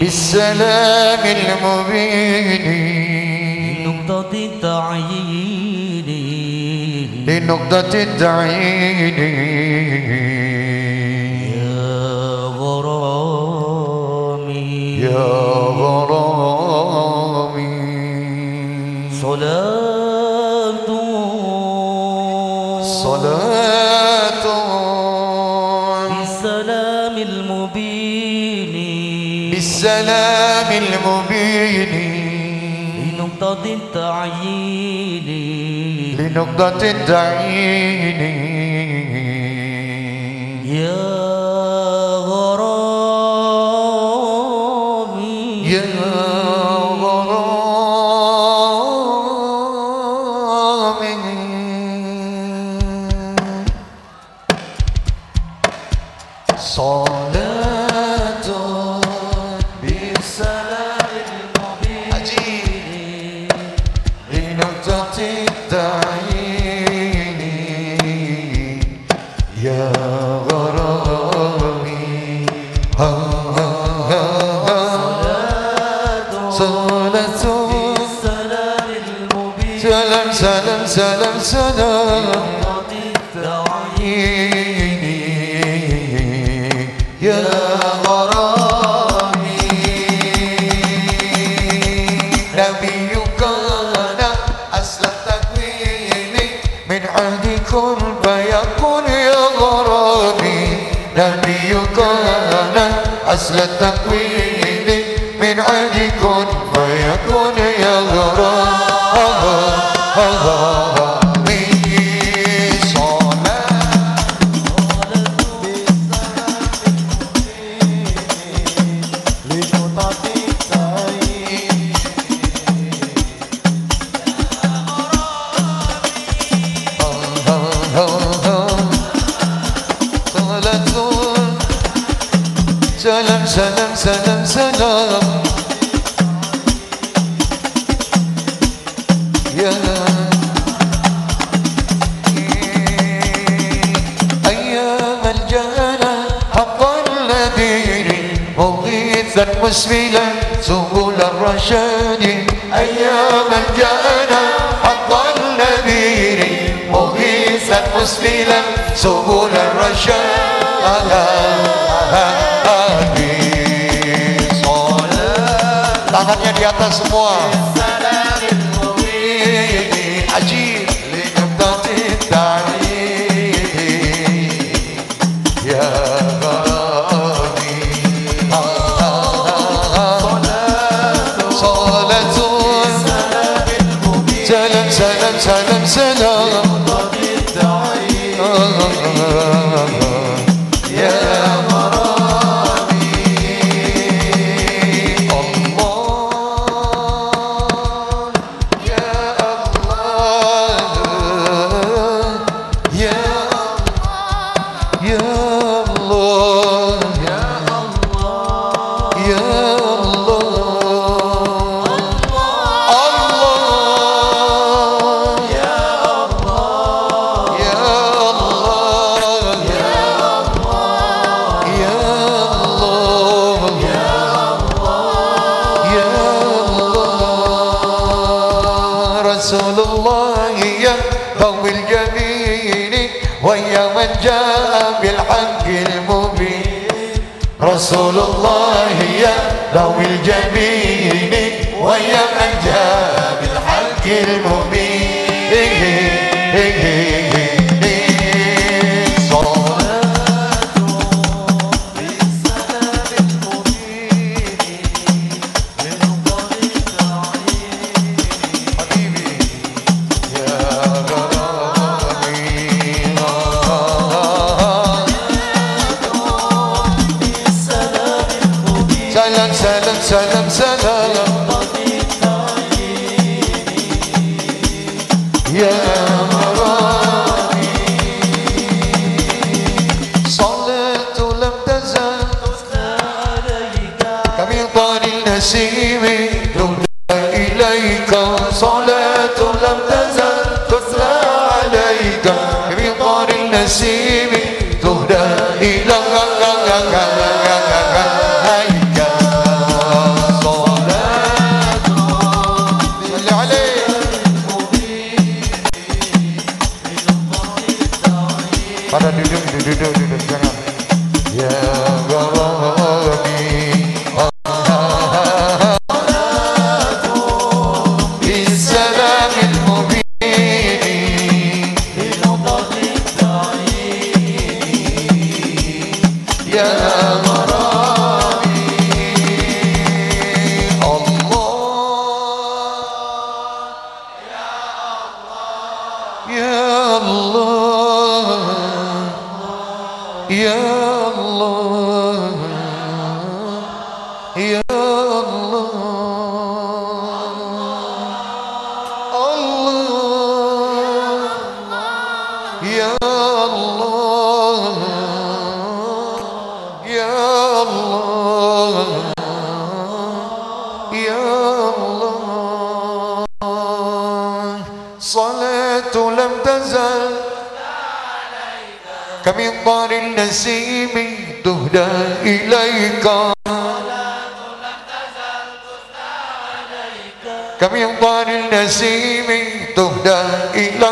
بالسلام المبين. لنقطة التعيين. لنقطة التعيين. يا غرامي. يا المبين لنقطة التعيين. لنقطة التعيين. يا التعيين نبيك أنا أصل التكوين من عهدكم فيكون يا غرامي سلام. يا أيام الجنة حق الذين مغيثا مسبلا سبل الرشاد. أيام الجنة حق الذين مغيثا مسبلا سبل الرشاد. Kaya semua ذوي الجميل ويا من جاء بالحق المبين. رسول الله يا ذوي الجميل ويا من جاء بالحق المبين. Sen sen pada duduk duduk duduk sana ya Rabbi Yeah. كمطر النسيم تهدى إليك كمطر النسيم تهدى إليك